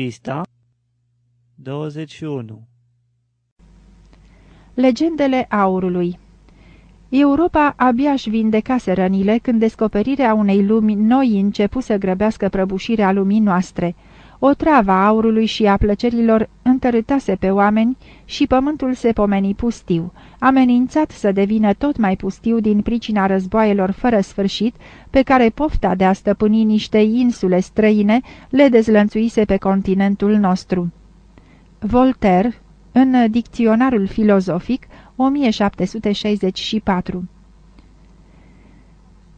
Pista 21 Legendele aurului Europa abia își vindecase rănile când descoperirea unei lumi noi începu să grăbească prăbușirea lumii noastre. O travă a aurului și a plăcerilor întărâtase pe oameni și pământul se pomeni pustiu, amenințat să devină tot mai pustiu din pricina războaielor fără sfârșit pe care pofta de a stăpâni niște insule străine le dezlănțuise pe continentul nostru. Voltaire, în Dicționarul filozofic, 1764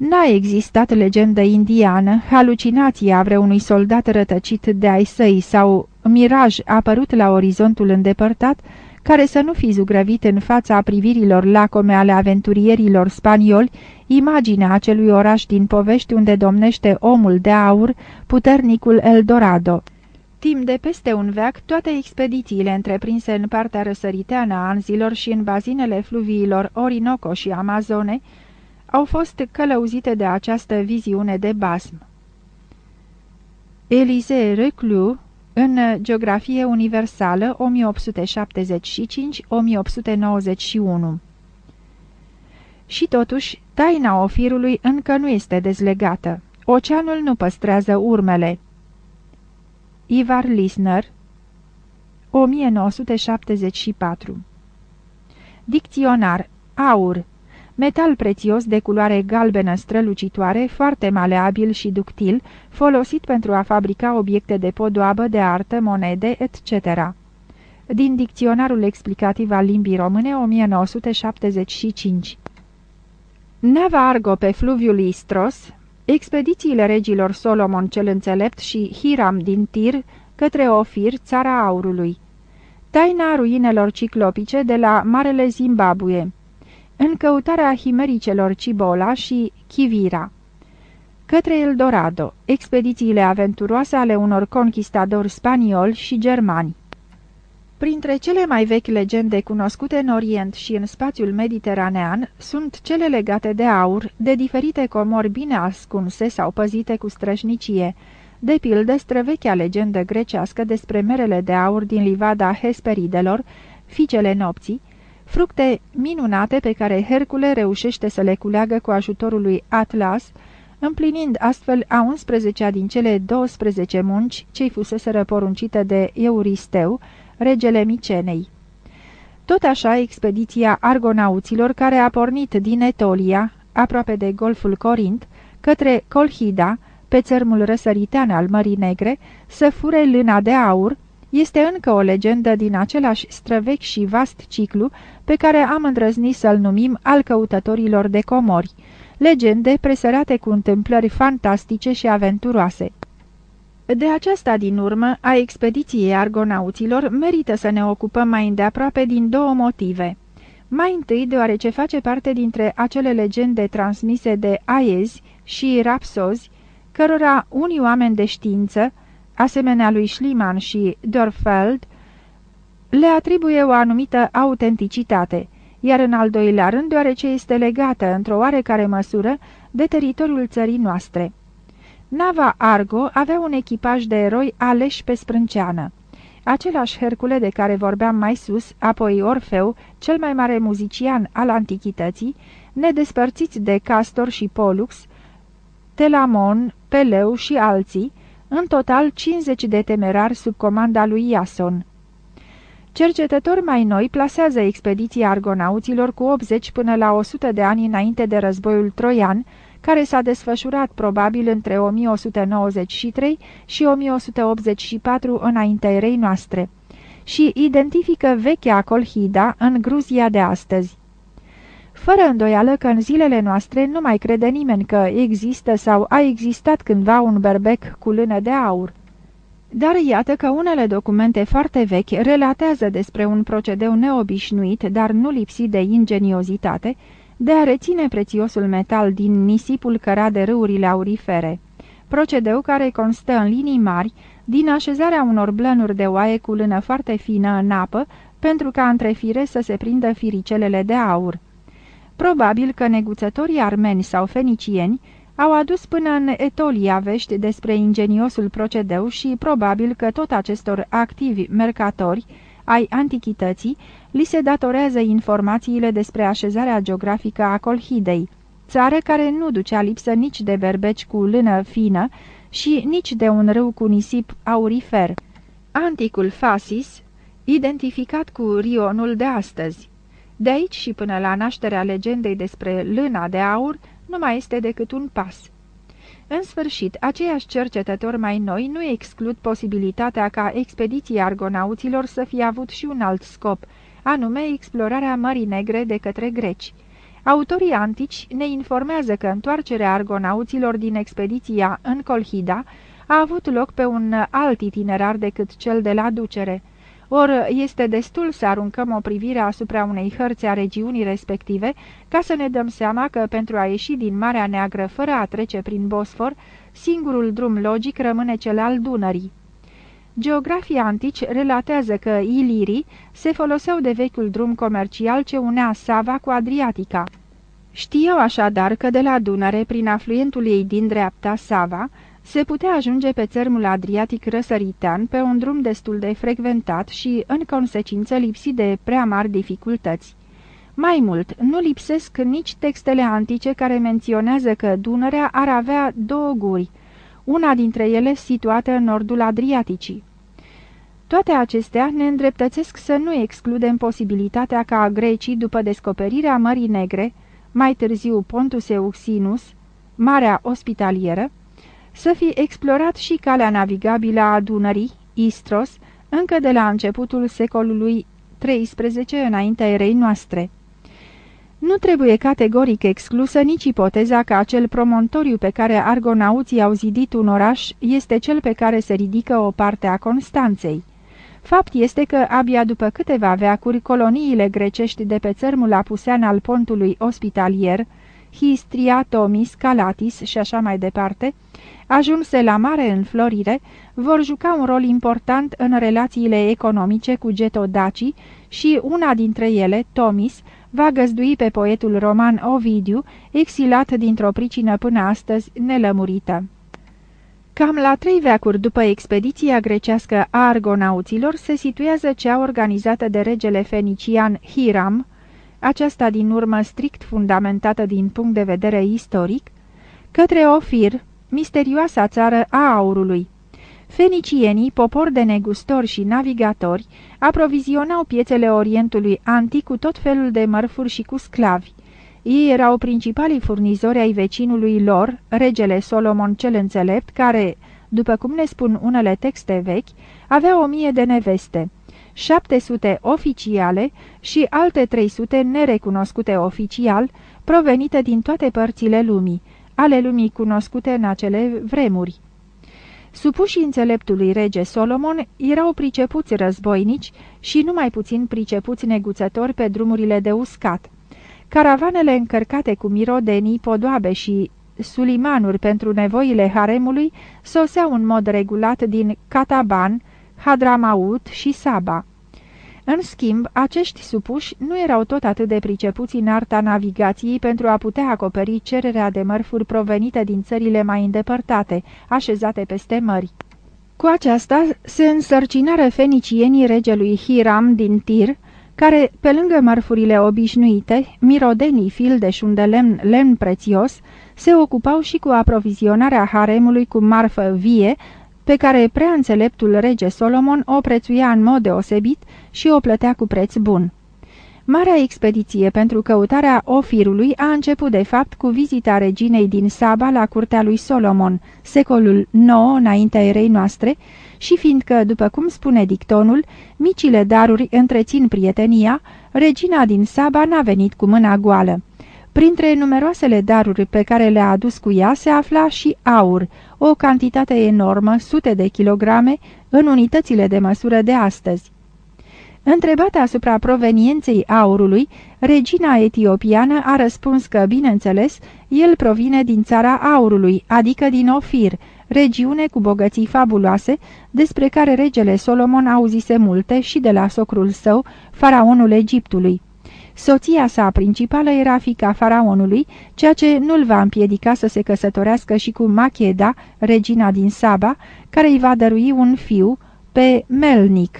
N-a existat legendă indiană, halucinația vreunui soldat rătăcit de ai săi sau miraj apărut la orizontul îndepărtat, care să nu fi zugrăvit în fața privirilor lacome ale aventurierilor spanioli imaginea acelui oraș din povești unde domnește omul de aur, puternicul Eldorado. Timp de peste un veac, toate expedițiile întreprinse în partea răsăriteană a anzilor și în bazinele fluviilor Orinoco și Amazone au fost călăuzite de această viziune de basm. Elisée Reclus, în Geografie Universală 1875-1891 Și totuși, taina ofirului încă nu este dezlegată. Oceanul nu păstrează urmele. Ivar Lisner 1974 Dicționar Aur Metal prețios de culoare galbenă strălucitoare, foarte maleabil și ductil, folosit pentru a fabrica obiecte de podoabă, de artă, monede, etc. Din Dicționarul explicativ al limbii române 1975 Nava Argo pe fluviul Istros Expedițiile regilor Solomon cel înțelept și Hiram din Tir către Ofir, țara aurului. Taina ruinelor ciclopice de la Marele Zimbabwe. În căutarea himericelor Cibola și Chivira. Către Eldorado. Expedițiile aventuroase ale unor conquistadori spanioli și germani. Printre cele mai vechi legende cunoscute în Orient și în spațiul mediteranean sunt cele legate de aur, de diferite comori bine ascunse sau păzite cu strășnicie, de pildă străvechea legendă grecească despre merele de aur din livada Hesperidelor, fiicele nopții, fructe minunate pe care Hercule reușește să le culeagă cu ajutorul lui Atlas, împlinind astfel a 11-a din cele 12 munci ce-i fuseseră poruncite de Euristeu, regele Micenei. Tot așa, expediția argonauților care a pornit din Etolia, aproape de Golful Corint, către Colhida, pe țărmul răsăritean al Mării Negre, să fure lâna de aur, este încă o legendă din același străvechi și vast ciclu pe care am îndrăznit să-l numim al căutătorilor de comori, legende presărate cu întâmplări fantastice și aventuroase. De aceasta din urmă, a expediției argonauților, merită să ne ocupăm mai îndeaproape din două motive. Mai întâi, deoarece face parte dintre acele legende transmise de aiezi și rapsozi, cărora unii oameni de știință, asemenea lui Schliemann și Dorfeld, le atribuie o anumită autenticitate, iar în al doilea rând deoarece este legată, într-o oarecare măsură, de teritoriul țării noastre. Nava Argo avea un echipaj de eroi aleși pe sprânceană. Același Hercule de care vorbeam mai sus, apoi Orfeu, cel mai mare muzician al antichității, nedespărțiți de Castor și Polux, Telamon, Peleu și alții, în total 50 de temerari sub comanda lui Iason. Cercetători mai noi plasează expediția argonauților cu 80 până la 100 de ani înainte de războiul troian, care s-a desfășurat probabil între 1193 și 1184 înaintea erei noastre, și identifică vechea Colhida în Gruzia de astăzi. Fără îndoială că în zilele noastre nu mai crede nimeni că există sau a existat cândva un berbec cu lână de aur. Dar iată că unele documente foarte vechi relatează despre un procedeu neobișnuit, dar nu lipsit de ingeniozitate, de a reține prețiosul metal din nisipul cărat de râurile aurifere. Procedeu care constă în linii mari din așezarea unor blănuri de oaie cu lână foarte fină în apă pentru ca între fire să se prindă firicelele de aur. Probabil că neguțătorii armeni sau fenicieni au adus până în Etolia vești despre ingeniosul procedeu și probabil că tot acestor activi mercatori ai antichității li se datorează informațiile despre așezarea geografică a Colhidei, țară care nu ducea lipsă nici de berbeci cu lână fină și nici de un râu cu nisip aurifer. Anticul Fasis, identificat cu Rionul de astăzi. De aici și până la nașterea legendei despre lâna de aur, nu mai este decât un pas. În sfârșit, aceiași cercetători mai noi nu exclud posibilitatea ca expediția argonauților să fie avut și un alt scop, anume explorarea Mării Negre de către greci. Autorii antici ne informează că întoarcerea argonauților din expediția în Colhida a avut loc pe un alt itinerar decât cel de la ducere. Or, este destul să aruncăm o privire asupra unei hărți a regiunii respective, ca să ne dăm seama că pentru a ieși din Marea Neagră fără a trece prin Bosfor, singurul drum logic rămâne cel al Dunării. Geografii antici relatează că ilirii se foloseau de vechiul drum comercial ce unea Sava cu Adriatica. Știau așadar că de la Dunăre, prin afluentul ei din dreapta, Sava, se putea ajunge pe țărmul Adriatic răsăritean pe un drum destul de frecventat și, în consecință, lipsit de prea mari dificultăți. Mai mult, nu lipsesc nici textele antice care menționează că Dunărea ar avea două guri, una dintre ele situată în nordul Adriaticii. Toate acestea ne îndreptățesc să nu excludem posibilitatea ca grecii, după descoperirea Mării Negre, mai târziu Pontus Euxinus, Marea Ospitalieră, să fi explorat și calea navigabilă a Dunării, Istros, încă de la începutul secolului XIII înaintea erei noastre. Nu trebuie categoric exclusă nici ipoteza că acel promontoriu pe care argonauții au zidit un oraș este cel pe care se ridică o parte a Constanței. Fapt este că abia după câteva veacuri coloniile grecești de pe țărmul apusean al pontului ospitalier, Histria, Tomis, Calatis și așa mai departe, ajunse la mare înflorire, vor juca un rol important în relațiile economice cu getodacii și una dintre ele, Tomis, va găzdui pe poetul roman Ovidiu, exilat dintr-o pricină până astăzi nelămurită. Cam la trei veacuri după expediția grecească a argonauților se situează cea organizată de regele fenician Hiram, aceasta din urmă strict fundamentată din punct de vedere istoric, către Ofir, misterioasa țară a aurului. Fenicienii, popor de negustori și navigatori, aprovizionau piețele Orientului antic cu tot felul de mărfuri și cu sclavi. Ei erau principalii furnizori ai vecinului lor, regele Solomon cel înțelept, care, după cum ne spun unele texte vechi, avea o mie de neveste, 700 oficiale și alte 300 nerecunoscute oficial, provenite din toate părțile lumii, ale lumii cunoscute în acele vremuri. Supușii înțeleptului rege Solomon erau pricepuți războinici și numai puțin pricepuți neguțători pe drumurile de uscat. Caravanele încărcate cu mirodenii, podoabe și sulimanuri pentru nevoile haremului soseau în mod regulat din Cataban, Hadramaut și Saba. În schimb, acești supuși nu erau tot atât de pricepuți în arta navigației pentru a putea acoperi cererea de mărfuri provenite din țările mai îndepărtate, așezate peste mări. Cu aceasta se însărcinară fenicienii regelui Hiram din Tir, care, pe lângă mărfurile obișnuite, mirodenii, filde și un de lemn, lemn prețios, se ocupau și cu aprovizionarea haremului cu marfă vie, pe care prea înțeleptul rege Solomon o prețuia în mod deosebit și o plătea cu preț bun. Marea expediție pentru căutarea ofirului a început de fapt cu vizita reginei din Saba la curtea lui Solomon, secolul IX înaintea erei noastre, și fiindcă, după cum spune dictonul, micile daruri întrețin prietenia, regina din Saba n-a venit cu mâna goală. Printre numeroasele daruri pe care le-a adus cu ea se afla și aur, o cantitate enormă, sute de kilograme, în unitățile de măsură de astăzi. Întrebată asupra provenienței aurului, regina etiopiană a răspuns că, bineînțeles, el provine din țara aurului, adică din Ofir, regiune cu bogății fabuloase, despre care regele Solomon auzise multe și de la socrul său, faraonul Egiptului. Soția sa principală era fica faraonului, ceea ce nu-l va împiedica să se căsătorească și cu Macheda, regina din Saba, care îi va dărui un fiu pe Melnic.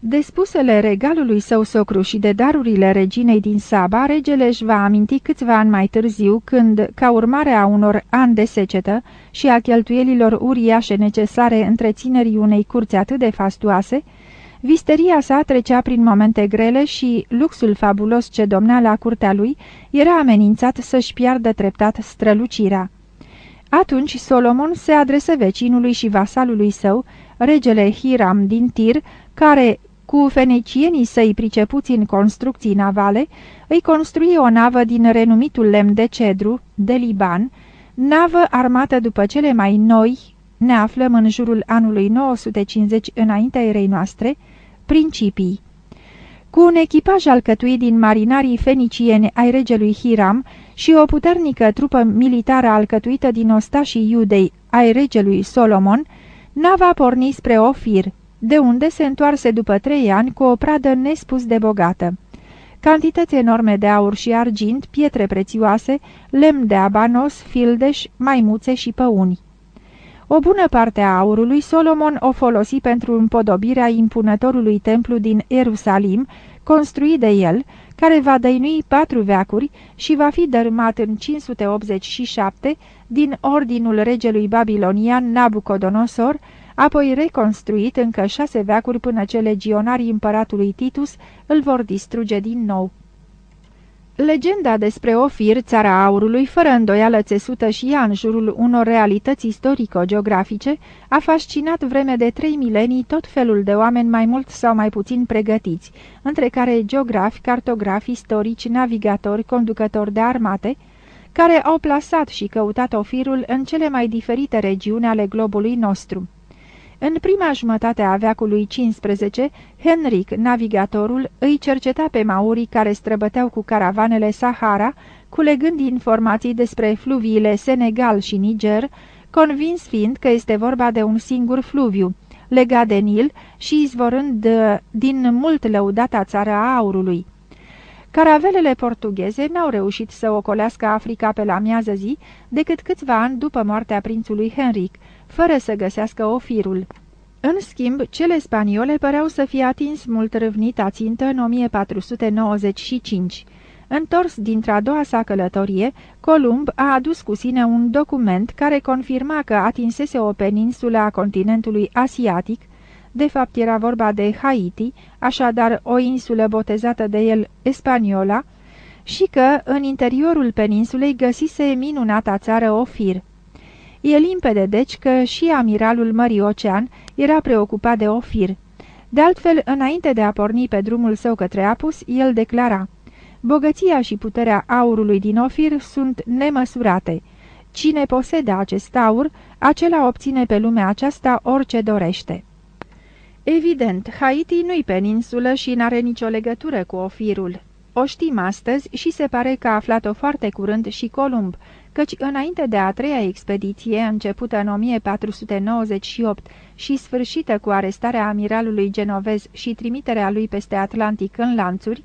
De spusele regalului său socru și de darurile reginei din Saba, regele își va aminti câțiva ani mai târziu, când, ca urmare a unor ani de secetă și a cheltuielilor uriașe necesare întreținerii unei curți atât de fastoase, visteria sa trecea prin momente grele și luxul fabulos ce domnea la curtea lui era amenințat să-și piardă treptat strălucirea. Atunci Solomon se adresă vecinului și vasalului său, regele Hiram din Tir, care, cu fenecienii săi pricepuți în construcții navale, îi construi o navă din renumitul lemn de cedru, de Liban, navă armată după cele mai noi, ne aflăm în jurul anului 950 înaintea erei noastre, principii. Cu un echipaj alcătuit din marinarii fenicieni ai regelui Hiram și o puternică trupă militară alcătuită din ostașii iudei ai regelui Solomon, nava porni spre Ofir, de unde se întoarse după trei ani cu o pradă nespus de bogată. Cantități enorme de aur și argint, pietre prețioase, lemn de abanos, fildeș, maimuțe și păuni. O bună parte a aurului Solomon o folosi pentru împodobirea impunătorului templu din Ierusalim, construit de el, care va dăinui patru veacuri și va fi dărâmat în 587 din ordinul regelui babilonian Nabucodonosor, apoi reconstruit încă șase veacuri până ce legionarii împăratului Titus îl vor distruge din nou. Legenda despre Ofir, țara aurului, fără îndoială țesută și ea în jurul unor realități istorico-geografice, a fascinat vreme de trei milenii tot felul de oameni mai mult sau mai puțin pregătiți, între care geografi, cartografi, istorici, navigatori, conducători de armate, care au plasat și căutat Ofirul în cele mai diferite regiuni ale globului nostru. În prima jumătate a veacului XV, Henric, navigatorul, îi cerceta pe maurii care străbăteau cu caravanele Sahara, culegând informații despre fluviile Senegal și Niger, convins fiind că este vorba de un singur fluviu, legat de Nil și izvorând din mult lăudata țară a aurului. Caravelele portugheze n-au reușit să ocolească Africa pe la miază zi decât câțiva ani după moartea prințului Henric, fără să găsească ofirul. În schimb, cele spaniole păreau să fie atins mult râvnita țintă în 1495. Întors dintre-a doua sa călătorie, Columb a adus cu sine un document care confirma că atinsese o peninsulă a continentului asiatic, de fapt era vorba de Haiti, așadar o insulă botezată de el Espaniola, și că în interiorul peninsulei găsise minunata țară Ofir. E limpede deci că și amiralul Mării Ocean era preocupat de Ofir. De altfel, înainte de a porni pe drumul său către Apus, el declara Bogăția și puterea aurului din Ofir sunt nemăsurate. Cine posede acest aur, acela obține pe lumea aceasta orice dorește. Evident, Haiti nu-i peninsulă și n-are nicio legătură cu Ofirul. O știm astăzi și se pare că a aflat-o foarte curând și Columb, căci înainte de a treia expediție, începută în 1498 și sfârșită cu arestarea amiralului genovez și trimiterea lui peste Atlantic în lanțuri,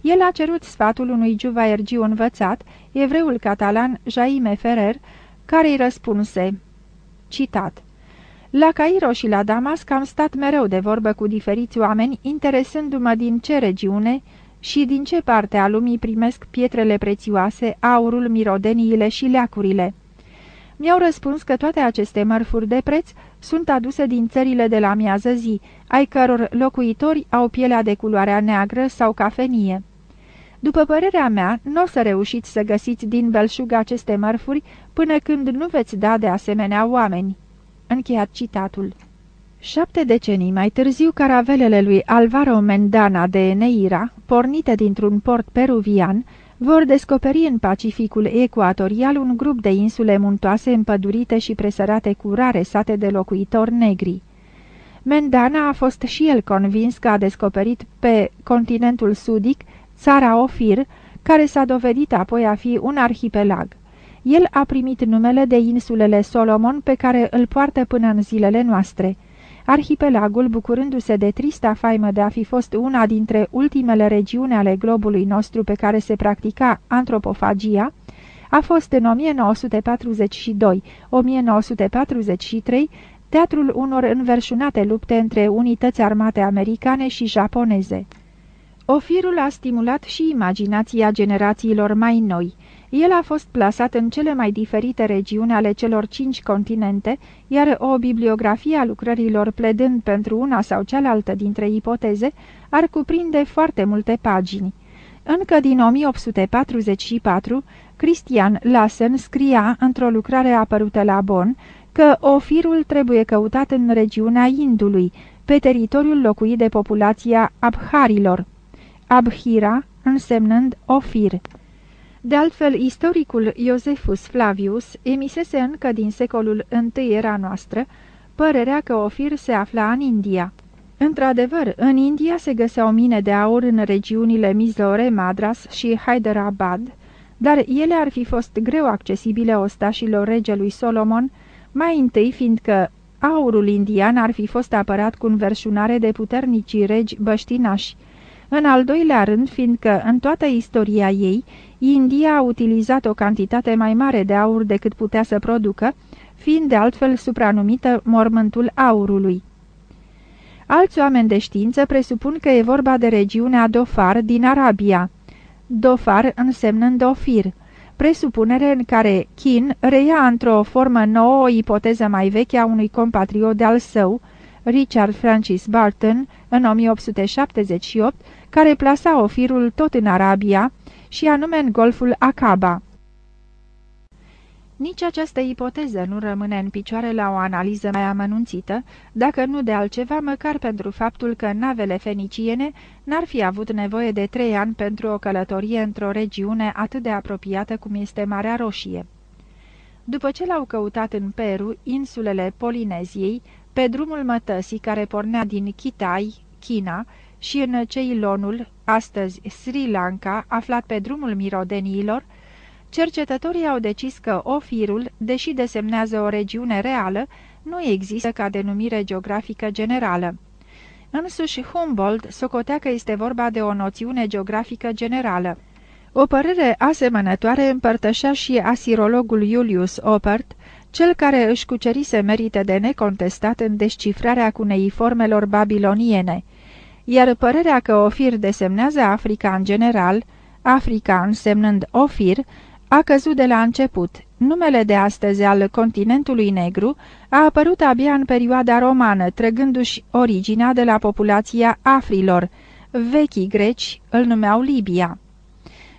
el a cerut sfatul unui juvaergiu învățat, evreul catalan Jaime Ferrer, care îi răspunse, citat, La Cairo și la Damasc am stat mereu de vorbă cu diferiți oameni, interesându-mă din ce regiune, și din ce parte a lumii primesc pietrele prețioase, aurul, mirodeniile și leacurile. Mi-au răspuns că toate aceste mărfuri de preț sunt aduse din țările de la miază zi, ai căror locuitori au pielea de culoarea neagră sau cafenie. După părerea mea, nu o să reușiți să găsiți din belșug aceste mărfuri până când nu veți da de asemenea oameni. Încheiat citatul. Șapte decenii mai târziu, caravelele lui Alvaro Mendana de Neira, pornite dintr-un port peruvian, vor descoperi în Pacificul ecuatorial un grup de insule muntoase împădurite și presărate cu rare sate de locuitori negri. Mendana a fost și el convins că a descoperit pe continentul sudic țara Ofir, care s-a dovedit apoi a fi un arhipelag. El a primit numele de insulele Solomon pe care îl poartă până în zilele noastre – Arhipelagul, bucurându-se de trista faimă de a fi fost una dintre ultimele regiuni ale globului nostru pe care se practica antropofagia, a fost în 1942-1943 teatrul unor înverșunate lupte între unități armate americane și japoneze. Ofirul a stimulat și imaginația generațiilor mai noi. El a fost plasat în cele mai diferite regiuni ale celor cinci continente, iar o bibliografie a lucrărilor pledând pentru una sau cealaltă dintre ipoteze ar cuprinde foarte multe pagini. Încă din 1844, Christian Lassen scria într-o lucrare apărută la Bonn că ofirul trebuie căutat în regiunea Indului, pe teritoriul locuit de populația abharilor. Abhira însemnând ofir. De altfel, istoricul Iosefus Flavius emisese încă din secolul I era noastră părerea că Ofir se afla în India. Într-adevăr, în India se găseau mine de aur în regiunile Mizore, Madras și Hyderabad, dar ele ar fi fost greu accesibile ostașilor regelui Solomon, mai întâi fiindcă aurul indian ar fi fost apărat cu înverșunare de puternici regi băștinași, în al doilea rând, fiindcă în toată istoria ei, India a utilizat o cantitate mai mare de aur decât putea să producă, fiind de altfel supranumită mormântul aurului. Alți oameni de știință presupun că e vorba de regiunea Dofar din Arabia, Dofar însemnând Ofir, presupunere în care Kin reia într-o formă nouă o ipoteză mai veche a unui compatriot de-al său, Richard Francis Barton, în 1878, care plasa ofirul tot în Arabia și anume în golful Acaba. Nici această ipoteză nu rămâne în picioare la o analiză mai amănunțită, dacă nu de altceva, măcar pentru faptul că navele feniciene n-ar fi avut nevoie de trei ani pentru o călătorie într-o regiune atât de apropiată cum este Marea Roșie. După ce l-au căutat în Peru, insulele Polineziei, pe drumul mătăsii care pornea din Kitai, China, și în Ceilonul, astăzi Sri Lanka, aflat pe drumul mirodeniilor, cercetătorii au decis că Ofirul, deși desemnează o regiune reală, nu există ca denumire geografică generală. Însuși Humboldt socotea că este vorba de o noțiune geografică generală. O părere asemănătoare împărtășea și asirologul Julius Opert, cel care își cucerise merite de necontestat în descifrarea cuneiformelor babiloniene – iar părerea că Ofir desemnează Africa în general, Africa însemnând Ofir, a căzut de la început. Numele de astăzi al continentului negru a apărut abia în perioada romană, trăgându-și originea de la populația afrilor. Vechii greci îl numeau Libia.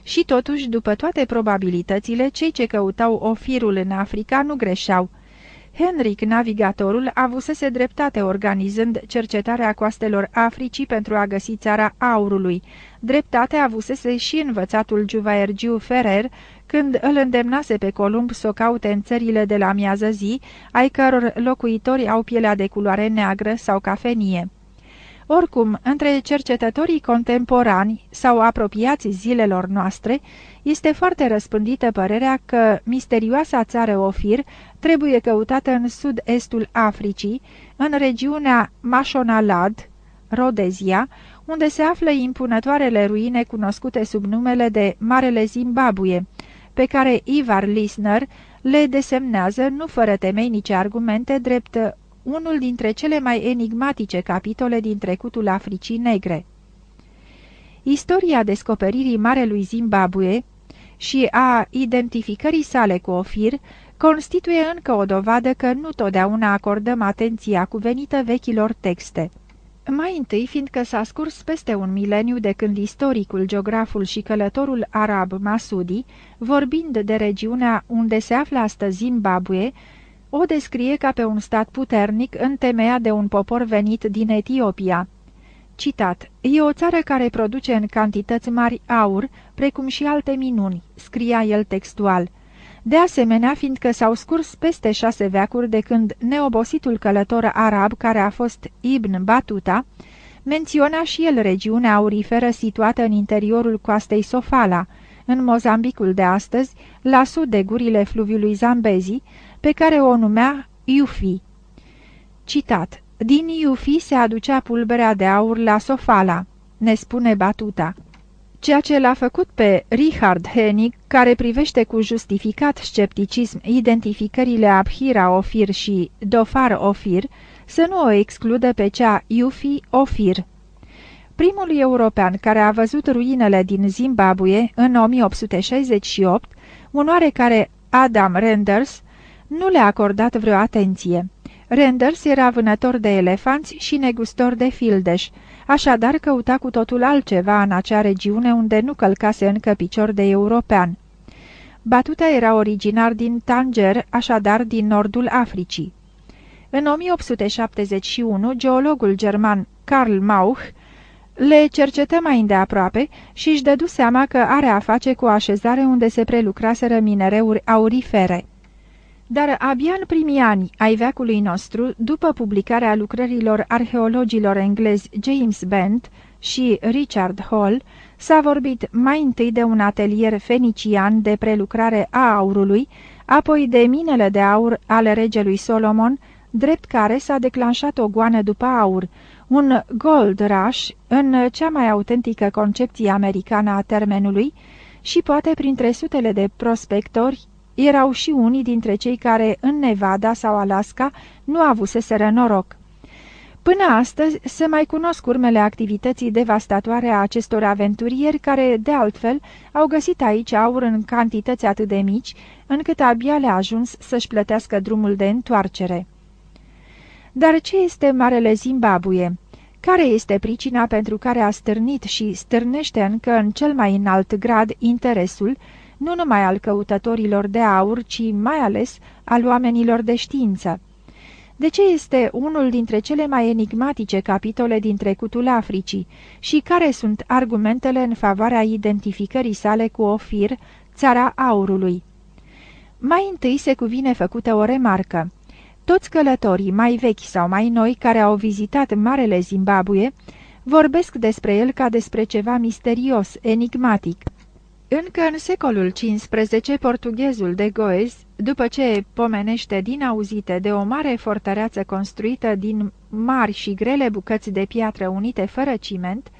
Și totuși, după toate probabilitățile, cei ce căutau ofirul în Africa nu greșeau. Henric Navigatorul avusese dreptate organizând cercetarea coastelor Africii pentru a găsi țara aurului. Dreptate avusese și învățatul Juvaergiu Ferrer când îl îndemnase pe Columb să o caute în țările de la miază zi, ai căror locuitori au pielea de culoare neagră sau cafenie. Oricum, între cercetătorii contemporani sau apropiați zilelor noastre, este foarte răspândită părerea că misterioasa țară Ofir trebuie căutată în sud-estul Africii, în regiunea Mashonalad, Rodezia, unde se află impunătoarele ruine cunoscute sub numele de Marele Zimbabwe, pe care Ivar Lisner le desemnează, nu fără temeinice argumente, drept unul dintre cele mai enigmatice capitole din trecutul Africii Negre. Istoria descoperirii Marelui Zimbabwe și a identificării sale cu Ofir constituie încă o dovadă că nu totdeauna acordăm atenția cuvenită vechilor texte. Mai întâi, fiindcă s-a scurs peste un mileniu de când istoricul, geograful și călătorul arab Masudi, vorbind de regiunea unde se află astăzi Zimbabwe, o descrie ca pe un stat puternic întemeiat de un popor venit din Etiopia. Citat, e o țară care produce în cantități mari aur, precum și alte minuni, scria el textual. De asemenea, fiindcă s-au scurs peste șase veacuri de când neobositul călător arab care a fost Ibn Batuta, menționa și el regiunea auriferă situată în interiorul coastei Sofala, în Mozambicul de astăzi, la sud de gurile fluviului Zambezi, pe care o numea Iufi. Citat Din Iufi se aducea pulberea de aur la Sofala, ne spune Batuta. Ceea ce l-a făcut pe Richard Hennig, care privește cu justificat scepticism identificările Abhira Ofir și Dofar Ofir, să nu o excludă pe cea Iufi Ofir. Primul european care a văzut ruinele din Zimbabwe în 1868, un oarecare Adam Renders, nu le-a acordat vreo atenție. Renders era vânător de elefanți și negustor de fildeș, așadar căuta cu totul altceva în acea regiune unde nu călcase încă picior de european. Batuta era originar din Tanger, așadar din nordul Africii. În 1871, geologul german Karl Mauch le cercetă mai îndeaproape și își dădu seama că are a face cu o așezare unde se prelucraseră minereuri aurifere. Dar abia în primii ani ai veacului nostru, după publicarea lucrărilor arheologilor englezi James Bent și Richard Hall, s-a vorbit mai întâi de un atelier fenician de prelucrare a aurului, apoi de minele de aur ale regelui Solomon, drept care s-a declanșat o goană după aur, un gold rush în cea mai autentică concepție americană a termenului și poate printre sutele de prospectori erau și unii dintre cei care în Nevada sau Alaska nu avuseseră noroc. Până astăzi se mai cunosc urmele activității devastatoare a acestor aventurieri care, de altfel, au găsit aici aur în cantități atât de mici, încât abia le-a ajuns să-și plătească drumul de întoarcere. Dar ce este Marele Zimbabwe? Care este pricina pentru care a stârnit și stârnește încă în cel mai înalt grad interesul, nu numai al căutătorilor de aur, ci mai ales al oamenilor de știință? De ce este unul dintre cele mai enigmatice capitole din trecutul Africii și care sunt argumentele în favoarea identificării sale cu Ofir, țara aurului? Mai întâi se cuvine făcută o remarcă. Toți călătorii, mai vechi sau mai noi, care au vizitat Marele Zimbabwe, vorbesc despre el ca despre ceva misterios, enigmatic. Încă în secolul XV, portughezul de Goes, după ce pomenește din auzite de o mare fortăreață construită din mari și grele bucăți de piatră unite fără ciment,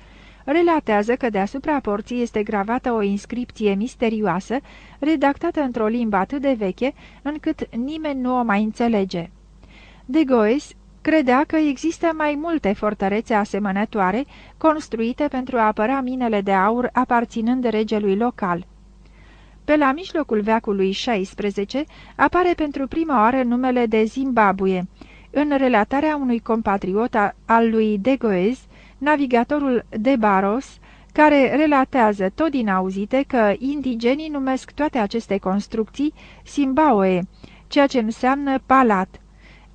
relatează că deasupra porții este gravată o inscripție misterioasă, redactată într-o limbă atât de veche, încât nimeni nu o mai înțelege. De Goes credea că există mai multe fortărețe asemănătoare, construite pentru a apăra minele de aur aparținând regelui local. Pe la mijlocul veacului XVI apare pentru prima oară numele de Zimbabwe, în relatarea unui compatriot al lui De Goes, navigatorul de Baros, care relatează tot din auzite că indigenii numesc toate aceste construcții Simbaoe, ceea ce înseamnă palat.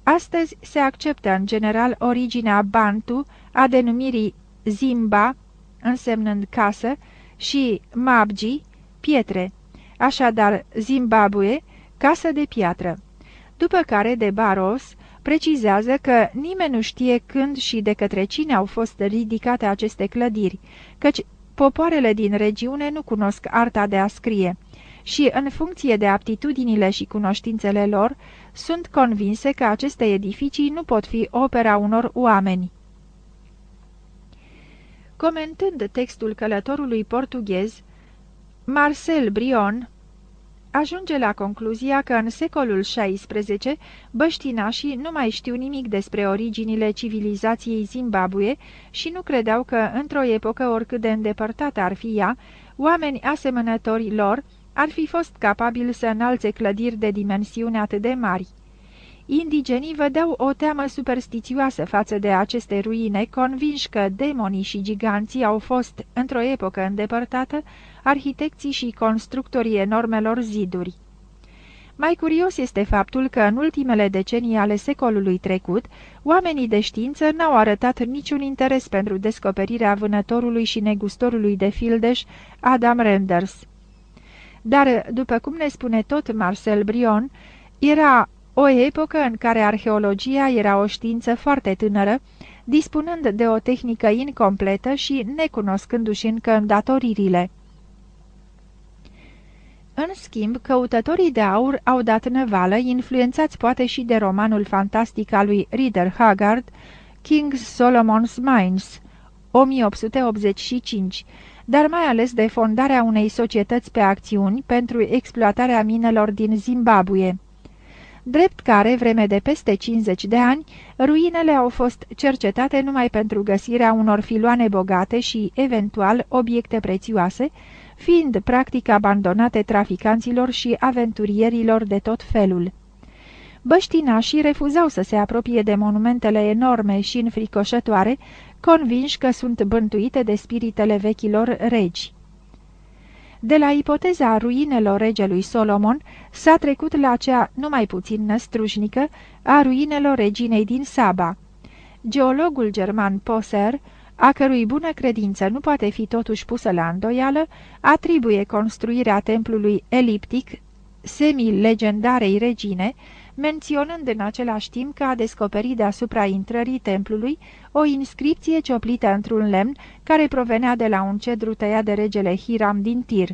Astăzi se acceptă în general originea Bantu a denumirii Zimba, însemnând casă, și Mabji, pietre, așadar Zimbabwe, casă de piatră. După care de Baros precizează că nimeni nu știe când și de către cine au fost ridicate aceste clădiri, căci popoarele din regiune nu cunosc arta de a scrie și, în funcție de aptitudinile și cunoștințele lor, sunt convinse că aceste edificii nu pot fi opera unor oameni. Comentând textul călătorului portughez, Marcel Brion ajunge la concluzia că în secolul XVI băștinașii nu mai știu nimic despre originile civilizației Zimbabwe și nu credeau că, într-o epocă oricât de îndepărtată ar fi ea, oameni asemănători lor ar fi fost capabili să înalțe clădiri de dimensiune atât de mari. Indigenii vedeau o teamă superstițioasă față de aceste ruine, convinși că demonii și giganții au fost, într-o epocă îndepărtată, arhitecții și constructorii enormelor ziduri. Mai curios este faptul că în ultimele decenii ale secolului trecut, oamenii de știință n-au arătat niciun interes pentru descoperirea vânătorului și negustorului de fildeș Adam Renders. Dar, după cum ne spune tot Marcel Brion, era o epocă în care arheologia era o știință foarte tânără, dispunând de o tehnică incompletă și necunoscându-și încă îndatoririle. În schimb, căutătorii de aur au dat năvală, influențați poate și de romanul fantastic al lui Rider Haggard, King's Solomon's Mines, 1885, dar mai ales de fondarea unei societăți pe acțiuni pentru exploatarea minelor din Zimbabwe. Drept care, vreme de peste 50 de ani, ruinele au fost cercetate numai pentru găsirea unor filoane bogate și, eventual, obiecte prețioase, fiind practic abandonate traficanților și aventurierilor de tot felul. Băștinașii refuzau să se apropie de monumentele enorme și înfricoșătoare, convinși că sunt bântuite de spiritele vechilor regi. De la ipoteza ruinelor regelui Solomon s-a trecut la cea numai puțin năstrușnică a ruinelor reginei din Saba. Geologul german Poser a cărui bună credință nu poate fi totuși pusă la îndoială, atribuie construirea templului eliptic semi-legendarei regine, menționând în același timp că a descoperit deasupra intrării templului o inscripție cioplită într-un lemn care provenea de la un cedru tăiat de regele Hiram din Tir,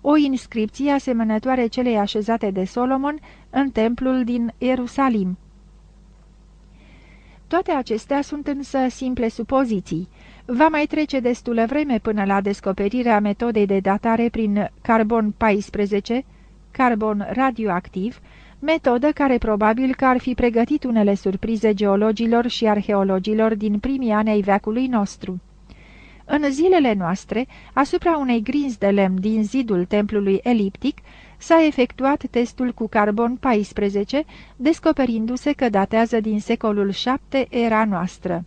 o inscripție asemănătoare celei așezate de Solomon în templul din Ierusalim. Toate acestea sunt însă simple supoziții. Va mai trece destulă vreme până la descoperirea metodei de datare prin carbon 14, carbon radioactiv, metodă care probabil că ar fi pregătit unele surprize geologilor și arheologilor din primii ani ai veacului nostru. În zilele noastre, asupra unei grinzi de lemn din zidul templului eliptic, s-a efectuat testul cu carbon 14, descoperindu-se că datează din secolul VII era noastră.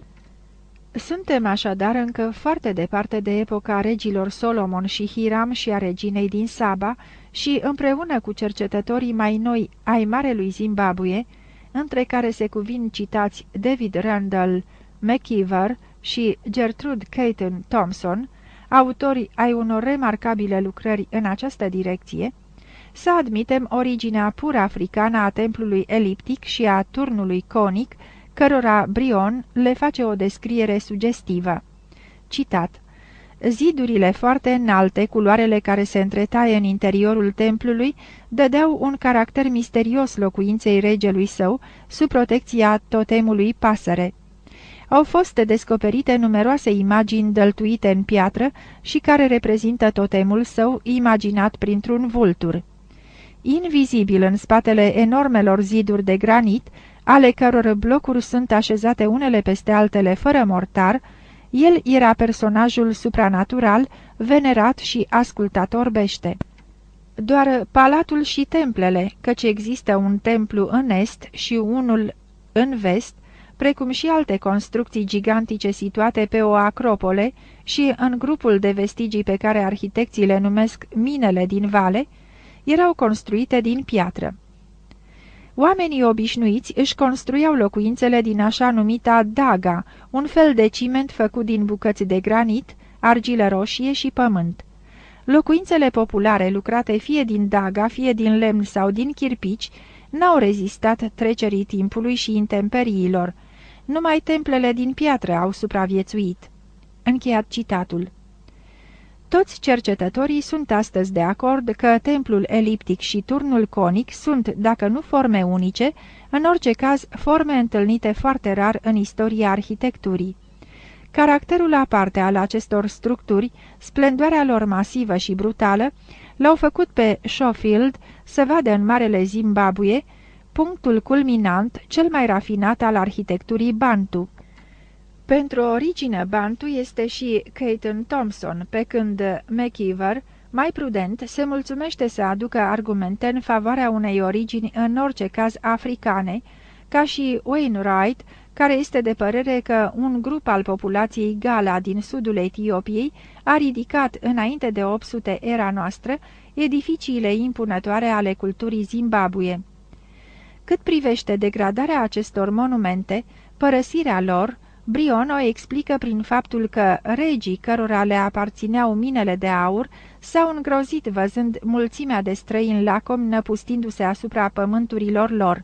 Suntem așadar încă foarte departe de epoca regilor Solomon și Hiram și a reginei din Saba și, împreună cu cercetătorii mai noi ai Marelui Zimbabwe, între care se cuvin citați David Randall McKeever și Gertrude Caton Thompson, autorii ai unor remarcabile lucrări în această direcție, să admitem originea pur africană a templului eliptic și a turnului conic, cărora Brion le face o descriere sugestivă. Citat Zidurile foarte înalte, culoarele care se întretaie în interiorul templului, dădeau un caracter misterios locuinței regelui său, sub protecția totemului pasăre. Au fost descoperite numeroase imagini dăltuite în piatră și care reprezintă totemul său imaginat printr-un vultur. Invizibil în spatele enormelor ziduri de granit, ale căror blocuri sunt așezate unele peste altele fără mortar, el era personajul supranatural, venerat și ascultat orbește. Doar palatul și templele, căci există un templu în est și unul în vest, precum și alte construcții gigantice situate pe o acropole și în grupul de vestigii pe care arhitecții le numesc minele din vale, erau construite din piatră. Oamenii obișnuiți își construiau locuințele din așa numita daga, un fel de ciment făcut din bucăți de granit, argilă roșie și pământ. Locuințele populare lucrate fie din daga, fie din lemn sau din chirpici, n-au rezistat trecerii timpului și intemperiilor. Numai templele din piatră au supraviețuit. Încheiat citatul. Toți cercetătorii sunt astăzi de acord că templul eliptic și turnul conic sunt, dacă nu forme unice, în orice caz forme întâlnite foarte rar în istoria arhitecturii. Caracterul aparte al acestor structuri, splendoarea lor masivă și brutală, l-au făcut pe Schofield să vadă în Marele Zimbabwe punctul culminant cel mai rafinat al arhitecturii Bantu. Pentru origine Bantu este și Caton Thompson, pe când McKeever, mai prudent, se mulțumește să aducă argumente în favoarea unei origini în orice caz africane, ca și Wainwright, care este de părere că un grup al populației Gala din sudul Etiopiei a ridicat înainte de 800 era noastră edificiile impunătoare ale culturii Zimbabwe. Cât privește degradarea acestor monumente, părăsirea lor, Brion o explică prin faptul că regii cărora le aparțineau minele de aur s-au îngrozit văzând mulțimea de străini lacom năpustindu-se asupra pământurilor lor.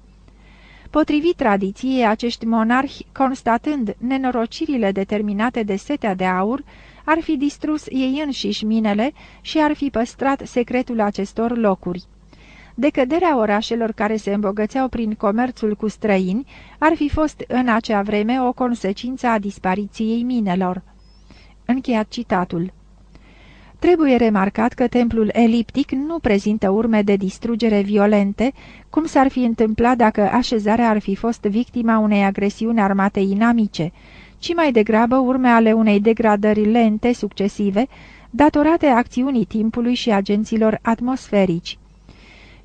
Potrivit tradiției, acești monarhi, constatând nenorocirile determinate de setea de aur, ar fi distrus ei înșiși minele și ar fi păstrat secretul acestor locuri. Decăderea orașelor care se îmbogățeau prin comerțul cu străini ar fi fost în acea vreme o consecință a dispariției minelor. Încheiat citatul. Trebuie remarcat că templul eliptic nu prezintă urme de distrugere violente, cum s-ar fi întâmplat dacă așezarea ar fi fost victima unei agresiuni armate inamice, ci mai degrabă urme ale unei degradări lente succesive, datorate acțiunii timpului și agenților atmosferici.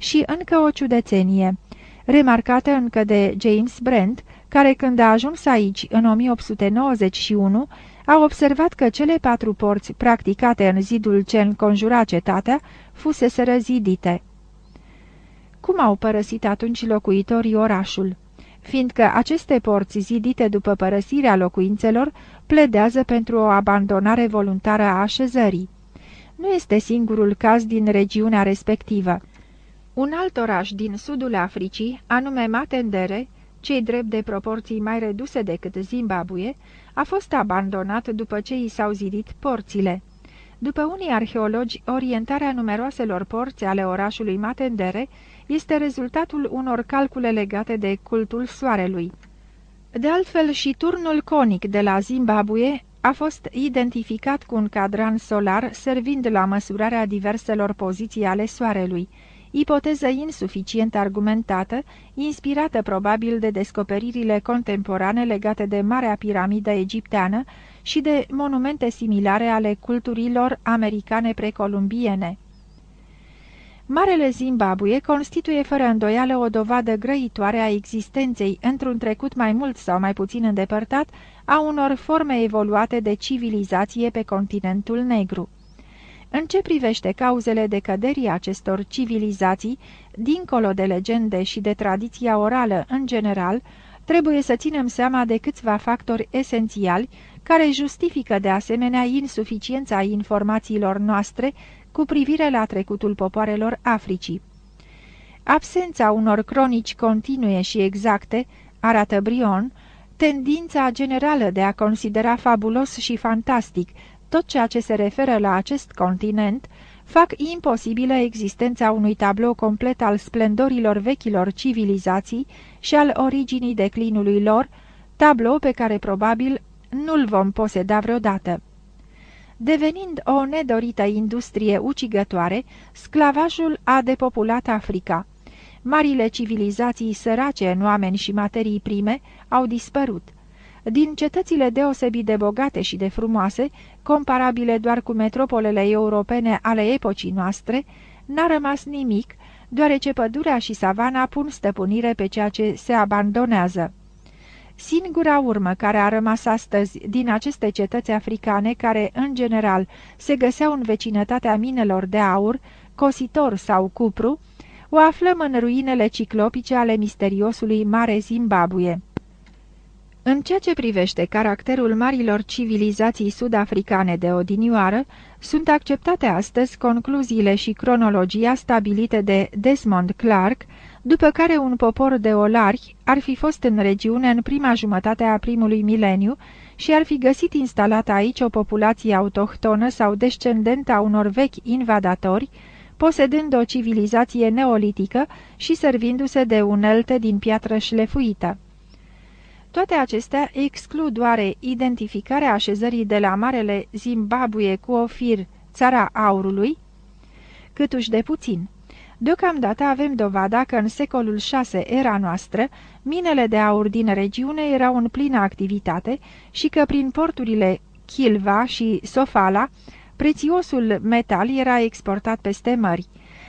Și încă o ciudățenie, remarcată încă de James Brent, care când a ajuns aici în 1891, a observat că cele patru porți practicate în zidul ce înconjura cetatea fusese răzidite. Cum au părăsit atunci locuitorii orașul? Fiindcă aceste porți zidite după părăsirea locuințelor pledează pentru o abandonare voluntară a așezării. Nu este singurul caz din regiunea respectivă. Un alt oraș din sudul Africii, anume Matendere, cei drept de proporții mai reduse decât Zimbabwe, a fost abandonat după ce i s-au zidit porțile. După unii arheologi, orientarea numeroaselor porți ale orașului Matendere este rezultatul unor calcule legate de cultul soarelui. De altfel, și turnul conic de la Zimbabwe a fost identificat cu un cadran solar servind la măsurarea diverselor poziții ale soarelui, ipoteză insuficient argumentată, inspirată probabil de descoperirile contemporane legate de Marea Piramidă egipteană și de monumente similare ale culturilor americane precolumbiene. Marele Zimbabwe constituie fără îndoială o dovadă grăitoare a existenței, într-un trecut mai mult sau mai puțin îndepărtat, a unor forme evoluate de civilizație pe continentul negru. În ce privește cauzele decăderii acestor civilizații, dincolo de legende și de tradiția orală în general, trebuie să ținem seama de câțiva factori esențiali care justifică de asemenea insuficiența informațiilor noastre cu privire la trecutul popoarelor Africii. Absența unor cronici continue și exacte, arată Brion, tendința generală de a considera fabulos și fantastic tot ceea ce se referă la acest continent, fac imposibilă existența unui tablou complet al splendorilor vechilor civilizații și al originii declinului lor, tablou pe care probabil nu-l vom poseda vreodată. Devenind o nedorită industrie ucigătoare, sclavajul a depopulat Africa. Marile civilizații sărace în oameni și materii prime au dispărut. Din cetățile deosebit de bogate și de frumoase, comparabile doar cu metropolele europene ale epocii noastre, n-a rămas nimic, deoarece pădurea și savana pun stăpânire pe ceea ce se abandonează. Singura urmă care a rămas astăzi din aceste cetăți africane care, în general, se găseau în vecinătatea minelor de aur, cositor sau cupru, o aflăm în ruinele ciclopice ale misteriosului Mare Zimbabwe. În ceea ce privește caracterul marilor civilizații sud-africane de odinioară, sunt acceptate astăzi concluziile și cronologia stabilite de Desmond Clark, după care un popor de olari ar fi fost în regiune în prima jumătate a primului mileniu și ar fi găsit instalată aici o populație autohtonă sau descendentă a unor vechi invadatori, posedând o civilizație neolitică și servindu-se de unelte din piatră șlefuită. Toate acestea exclud doar identificarea așezării de la Marele Zimbabwe cu Ofir, țara aurului, câtuși de puțin. Deocamdată avem dovada că în secolul VI era noastră, minele de aur din regiune erau în plină activitate și că prin porturile Chilva și Sofala, prețiosul metal era exportat peste mări.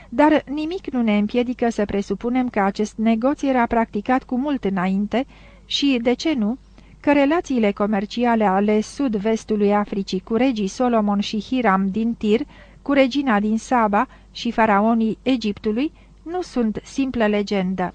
Dar nimic nu ne împiedică să presupunem că acest negoț era practicat cu mult înainte, și, de ce nu, că relațiile comerciale ale sud-vestului Africii cu regii Solomon și Hiram din Tir, cu regina din Saba și faraonii Egiptului nu sunt simplă legendă.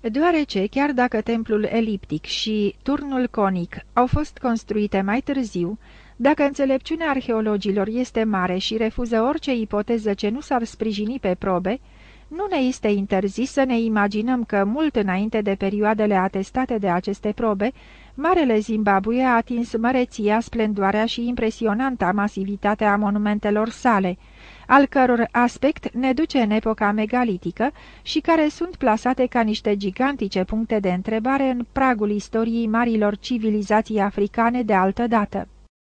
Deoarece, chiar dacă templul eliptic și turnul conic au fost construite mai târziu, dacă înțelepciunea arheologilor este mare și refuză orice ipoteză ce nu s-ar sprijini pe probe, Nu ne este interzis să ne imaginăm că, mult înainte de perioadele atestate de aceste probe, Marele Zimbabwe a atins măreția, splendoarea și impresionanta masivitatea a monumentelor sale, al căror aspect ne duce în epoca megalitică și care sunt plasate ca niște gigantice puncte de întrebare în pragul istoriei marilor civilizații africane de altă dată.